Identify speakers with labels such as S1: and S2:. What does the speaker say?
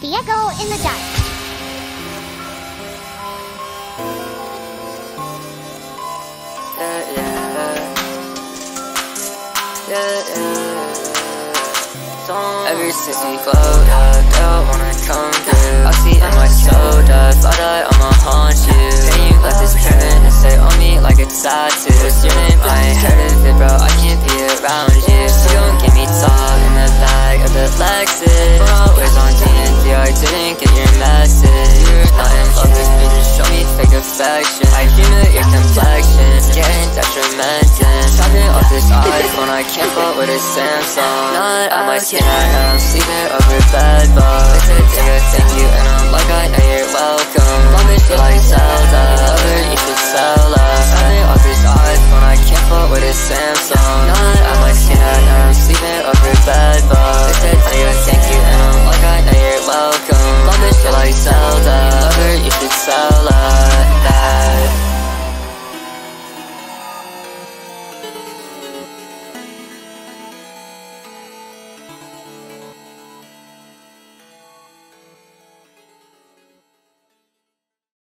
S1: Viego in the dark.
S2: Yeah, yeah. Yeah. Ever since we glowed up, all wanna come through. I see in my soda, thought I, I'ma haunt you. Can you let this print and say on me like a tattoo? What's your name? I ain't heard of it, bro. I can't be around you. So don't give me talk in the back of the Lexus thinking you're messy. You're nothing, fuck this bitch, show me fake affection. I humor your complexion, it's getting detrimental. Chopping off this iPhone, I can't fuck with a Samsung. Not on my skin, I'm sleeping over bed bugs It's a dig a thank you, and I'm like, I know you're welcome. Love it like Zelda, love her, you should sell us Chopping off this iPhone, I can't fuck with a Samsung.